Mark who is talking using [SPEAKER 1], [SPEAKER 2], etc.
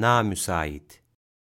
[SPEAKER 1] namüsait.